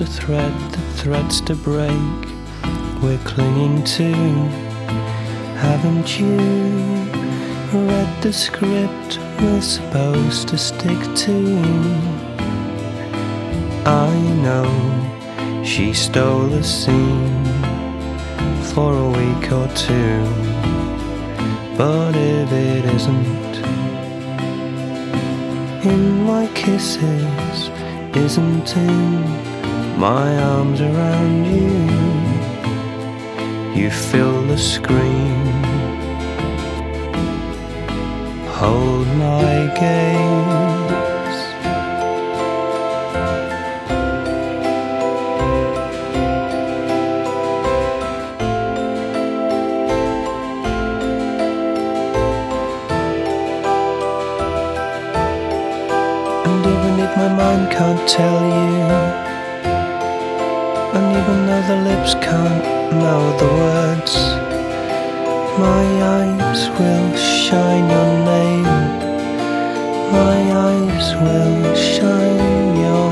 a thread that threads to break. we're clinging to. Haven't you read the script we're supposed to stick to? I know she stole a scene for a week or two. But if it isn't, in my kisses, isn't in my arms around you, you fill the screen. Hold my gaze. And even if my mind can't tell you, even though the lips can't know the words, my eyes will shine your name. My eyes will shine your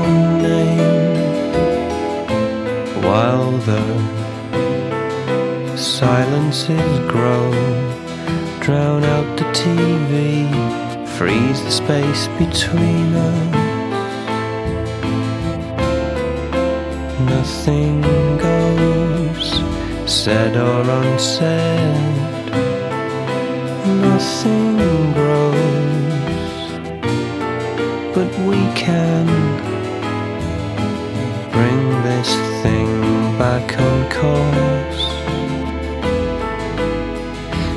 name. While the silences grow, drown out the TV freeze the space between us. Nothing goes, said or unsaid. Nothing grows, but we can bring this thing back on course.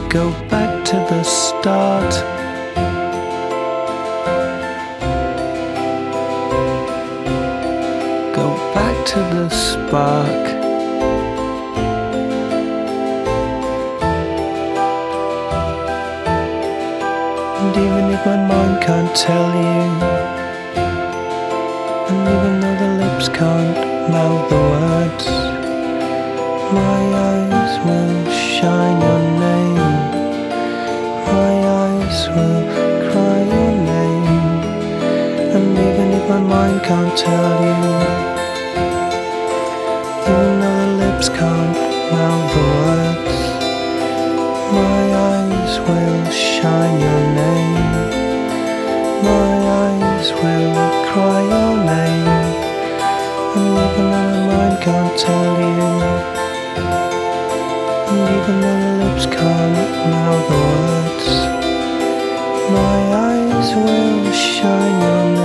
Go back to the start. Spark. And even if my mind can't tell you, and even though the lips can't mouth the words, my eyes will shine your name. My eyes will cry your name. And even if my mind can't tell you, can't the words, my eyes will shine your name. My eyes will cry your name. And even though my mind can't tell you, and even though the lips can't mouth the words, my eyes will shine your name.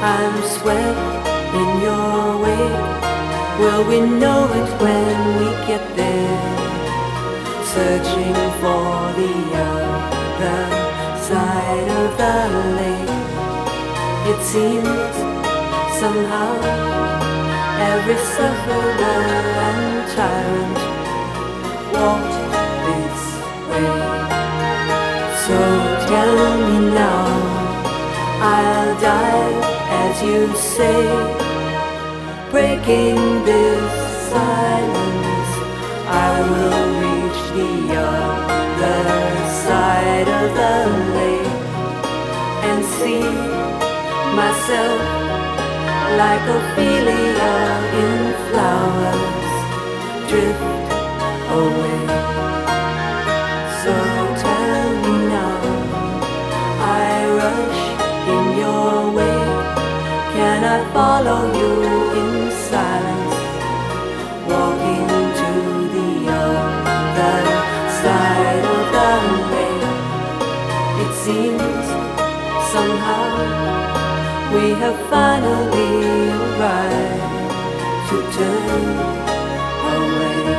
I'm swept in your wake. Will we know it when we get there? Searching for the other side of the lake. It seems somehow every sufferer and tyrant walked this way. So tell me now, I'll die you say, breaking this silence. I will reach the other side of the lake and see myself like Ophelia in flowers drift away. Turn away.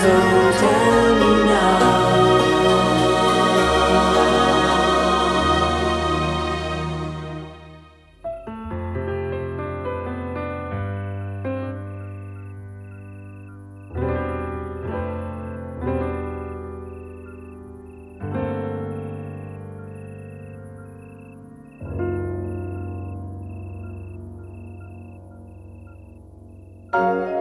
So The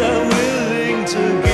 are willing to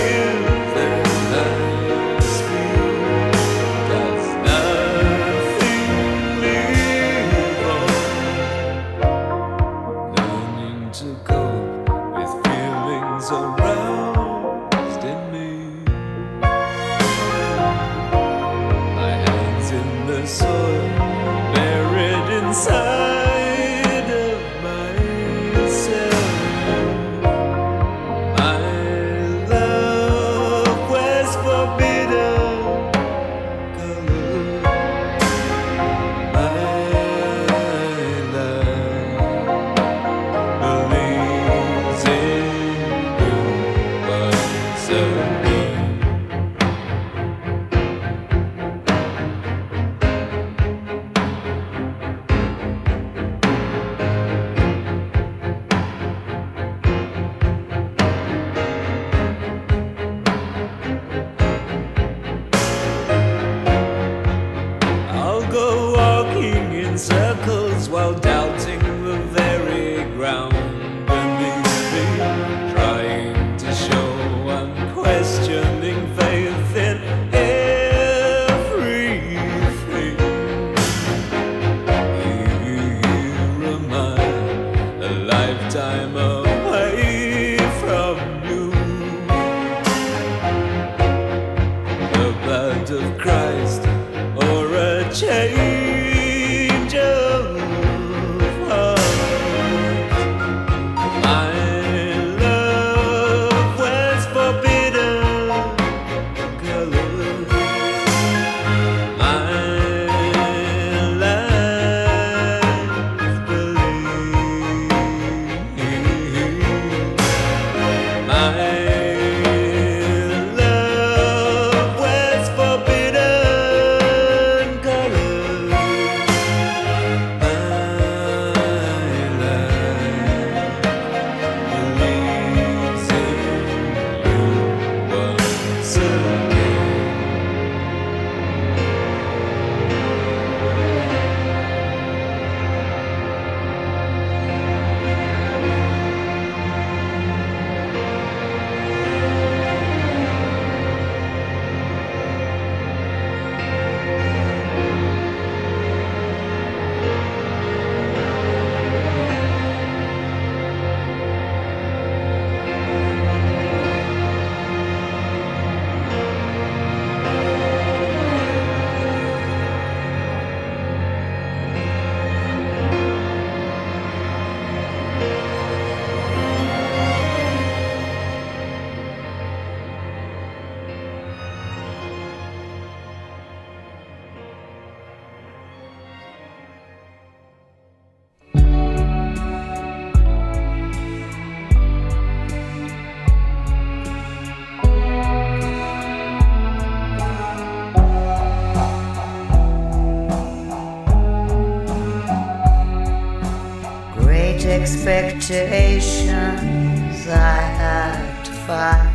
expectations I had to fight.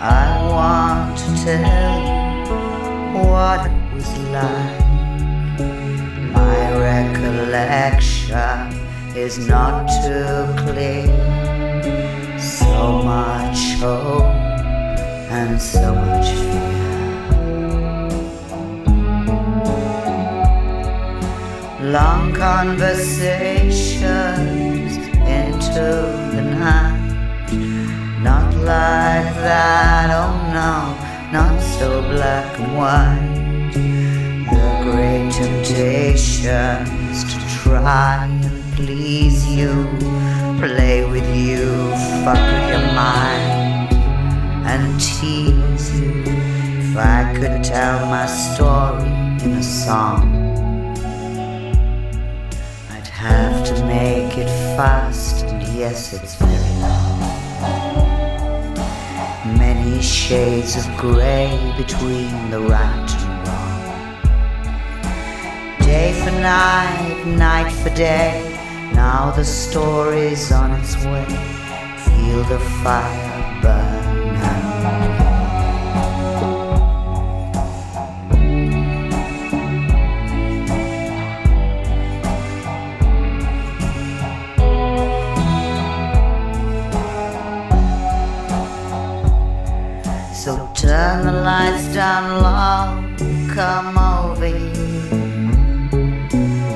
I want to tell you what it was like. My recollection is not too clear. So much hope and so much fear. Long conversations into the night. Not like that, oh no, not so black and white. The great temptations to try and please you, play with you, fuck with your mind, and tease you. If I could tell my story in a song. Have to make it fast, and yes, it's very long. Many shades of grey between the right and wrong. Day for night, night for day. Now the story's on its way. Feel the fire burn turn the lights down low, come over here.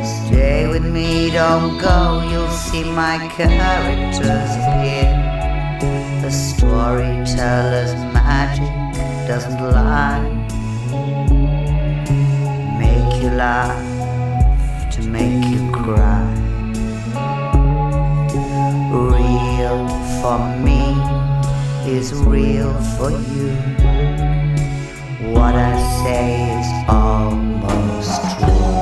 Stay with me, don't go, you'll see my characters appear. The storyteller's magic doesn't lie. Make you laugh to make you cry. Real for me is real for you. What I say is almost true.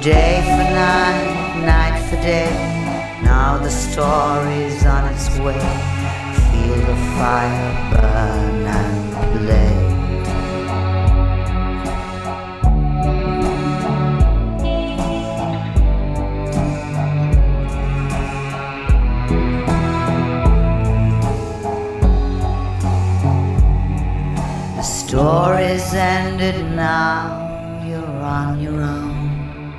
Day for night, night for day. Now the story's on its way. Feel the fire burn and play. Story's ended now, you're on your own.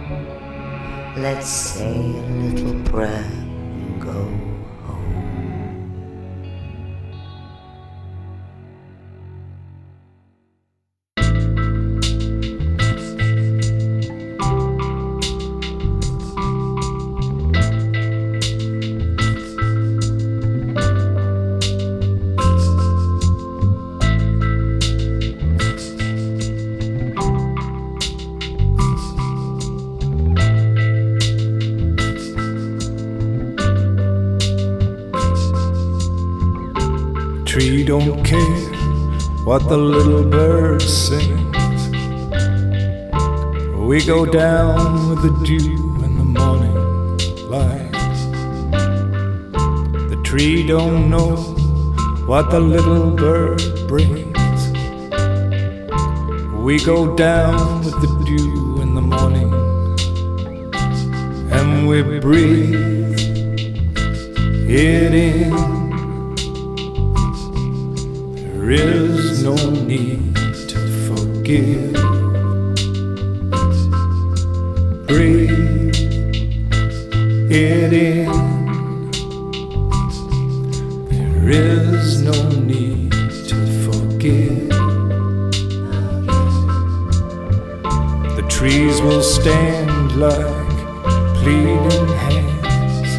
Let's say a little prayer what the little bird sings. We go down with the dew in the morning light. The tree don't know what the little bird brings. We go down with the dew in the morning and we breathe it in. Is no need to forgive. Breathe it in. There is no need to forgive. The trees will stand like pleading hands.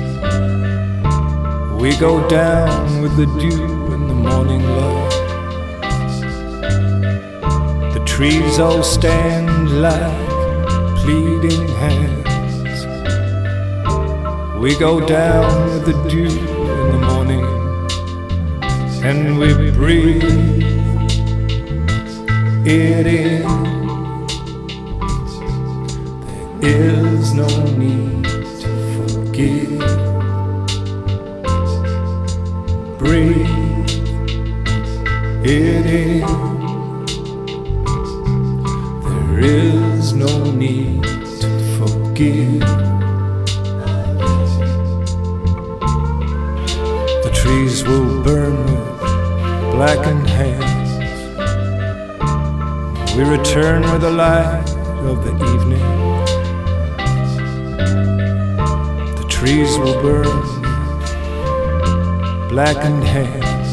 We go down with the dew trees all stand like pleading hands. We go down with the dew in the morning and we breathe it in. There is no need to forgive. Breathe it in. Forgive. The trees will burn with blackened hands. We return with the light of the evening. The trees will burn blackened hands.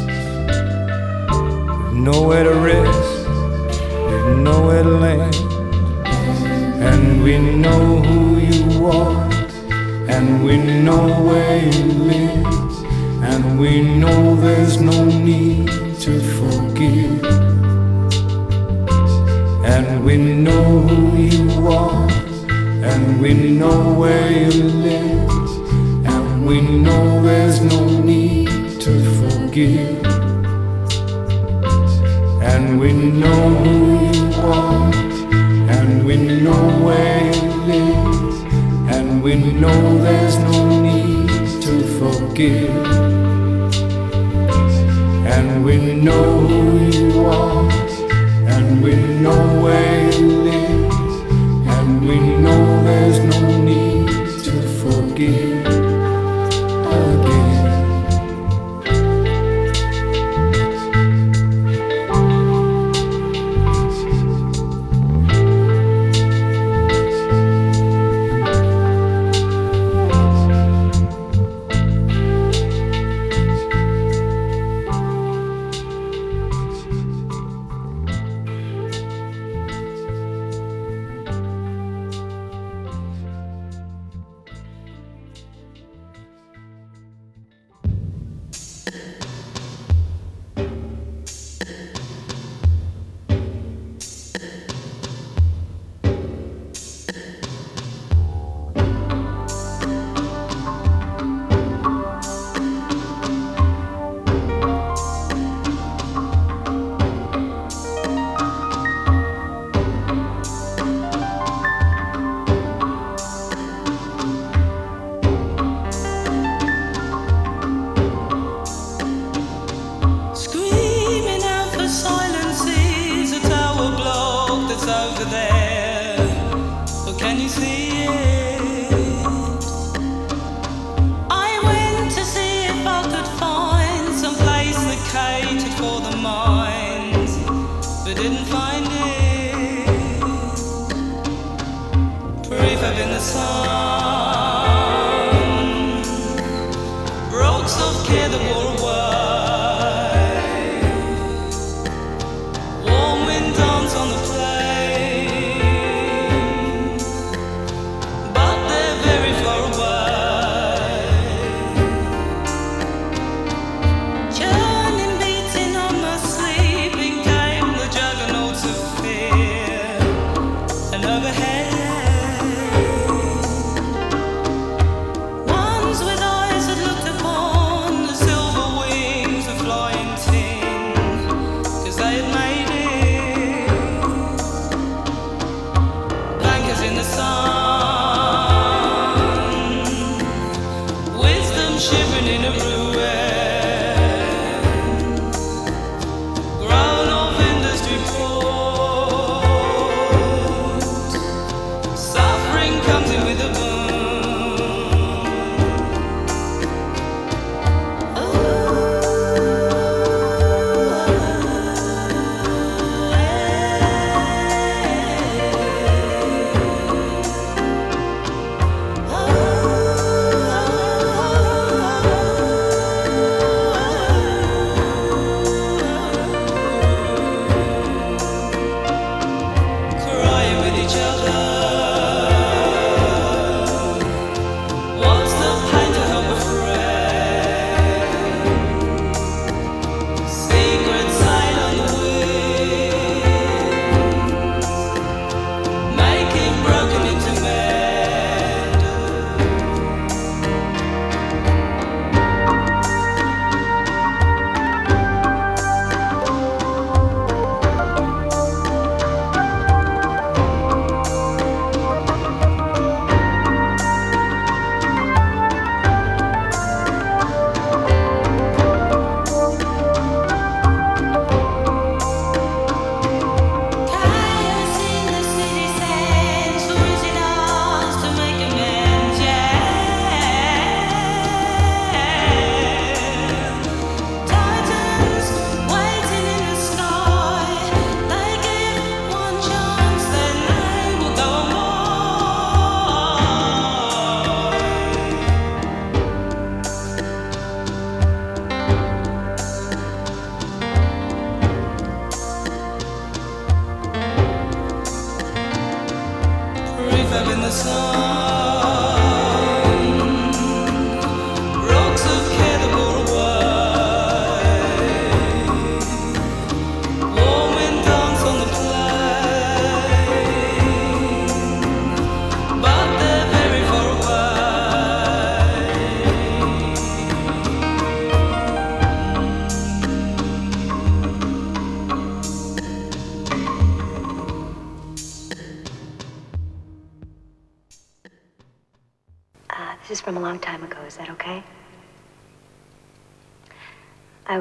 Nowhere to rest, nowhere to land. And we know who are, and we know where you live. And we know there's no need to forgive. And we know who you are, and we know where you live. And we know there's no need to forgive. And we know who you are, and we know where. And we know there's no need to forgive. And when we know who you are, and we know where you live, and we know there's no need to forgive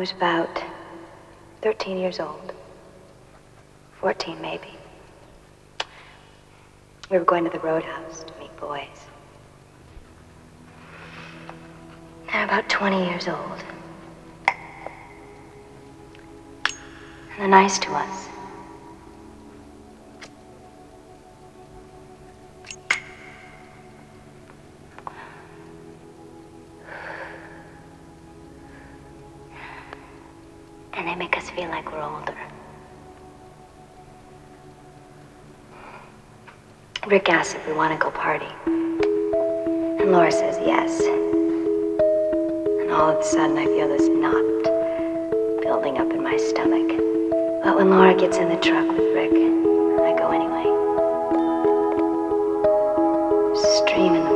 was about 13 years old. 14, maybe. We were going to the roadhouse to meet boys. They're about 20 years old. And they're nice to us. Rick asks if we want to go party. And Laura says yes. And all of a sudden I feel this knot building up in my stomach. But when Laura gets in the truck with Rick, I go anyway. There's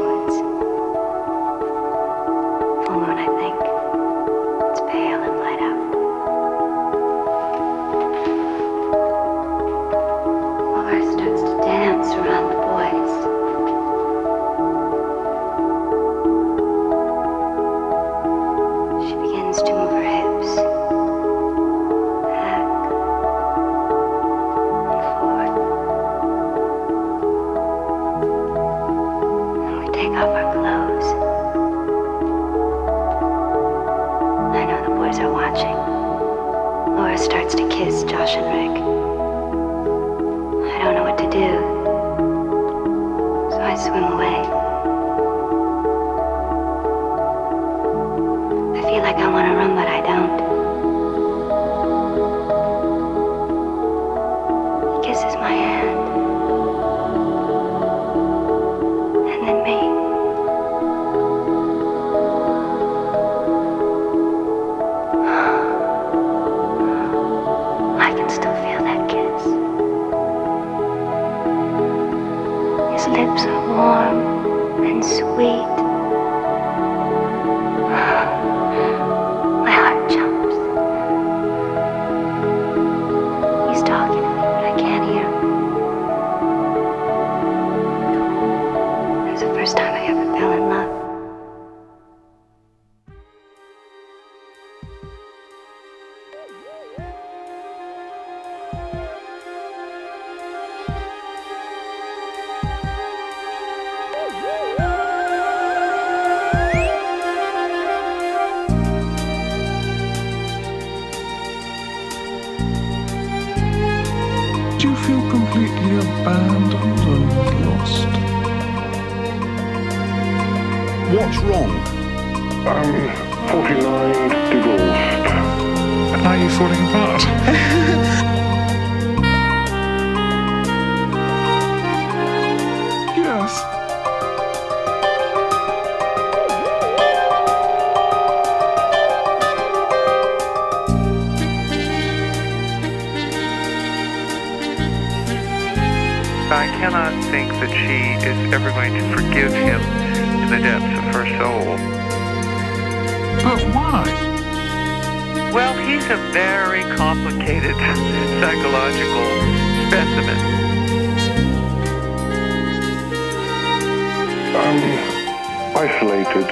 very complicated psychological specimen. I'm isolated.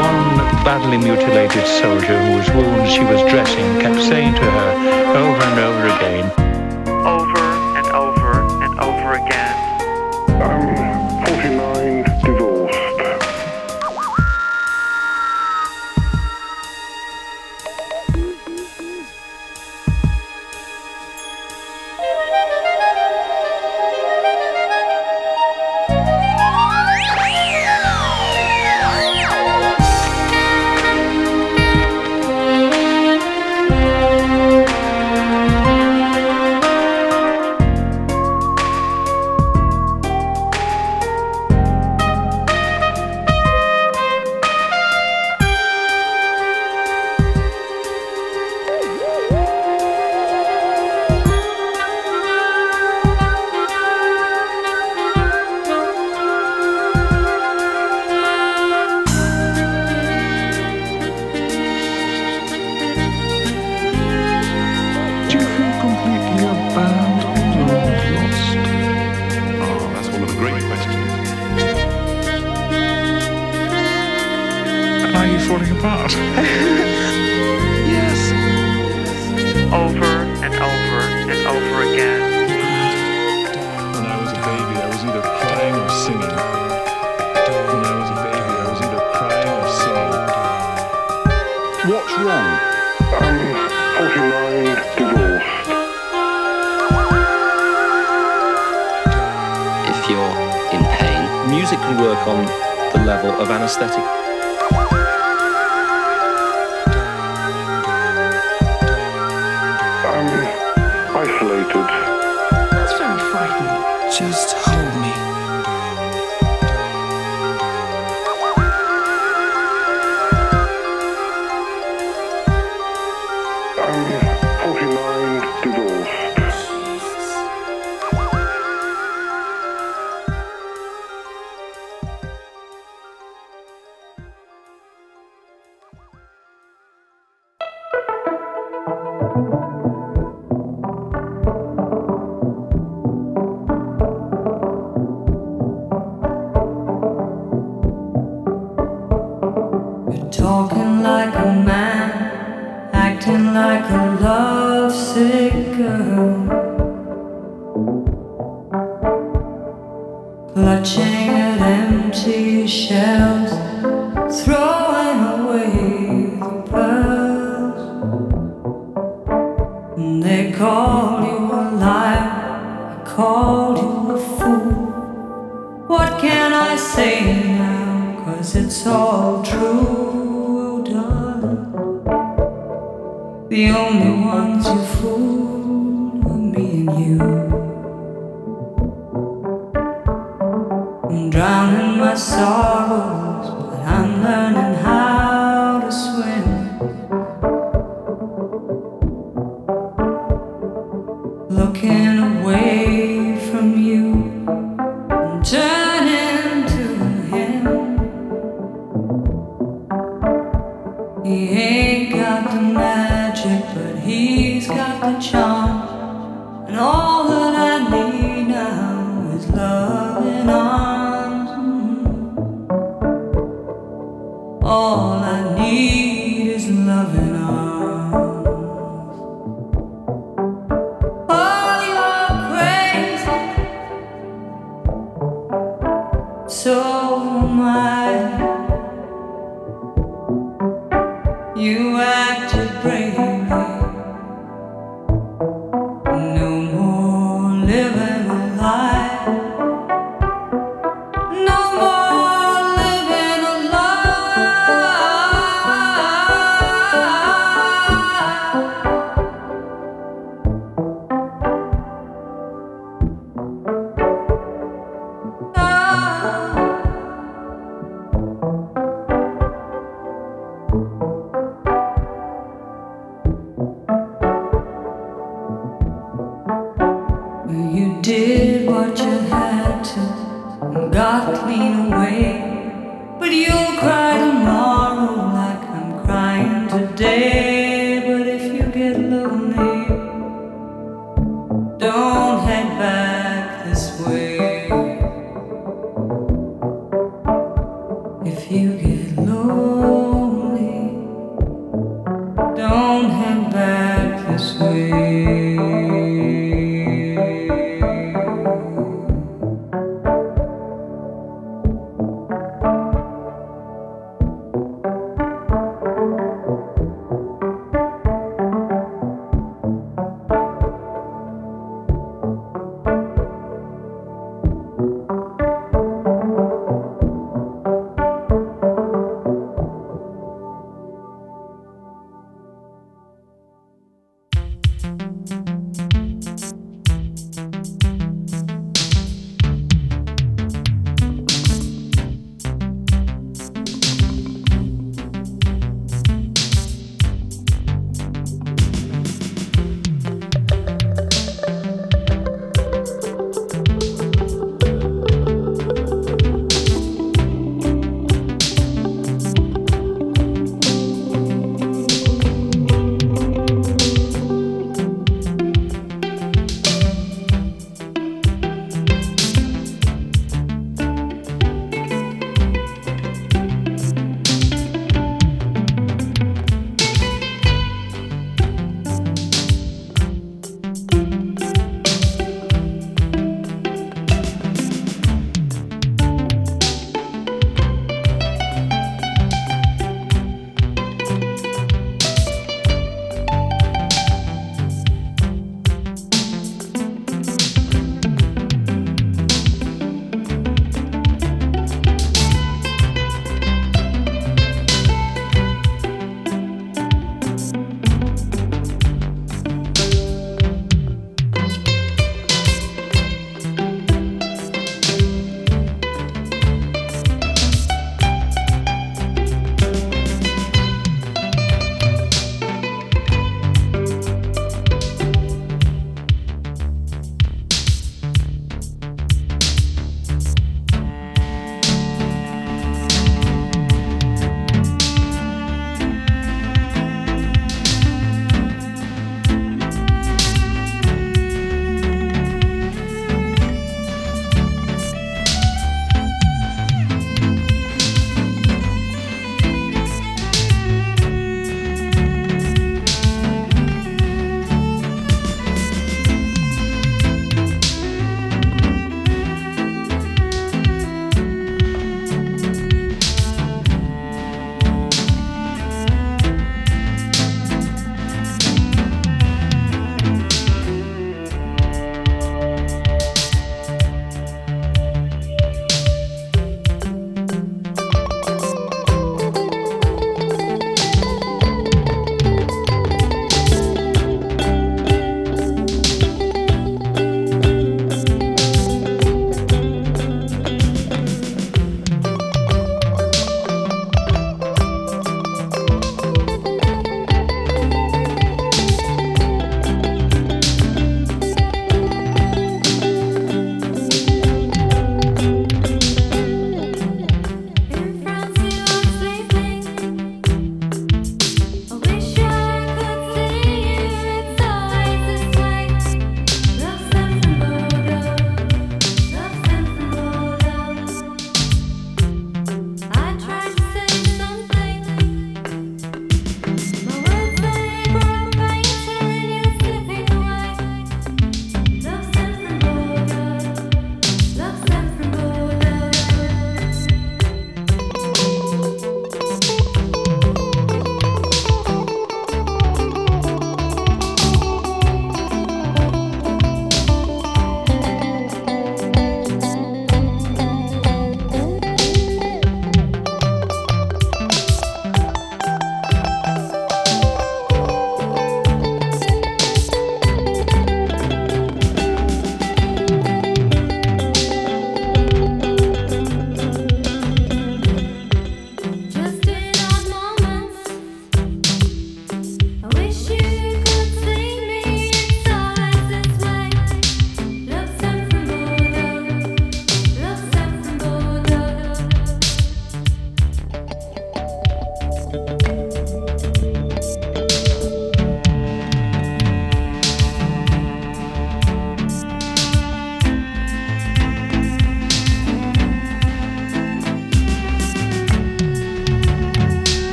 One badly mutilated soldier whose wounds she was dressing kept saying to her over and over again, again. I'm 49, out. The only ones who fool were me and you. I'm drowning my sorrows, but I'm learning.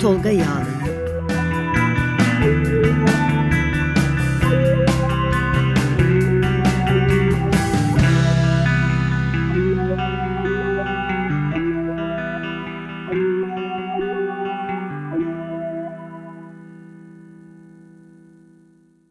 Tolga Yağ.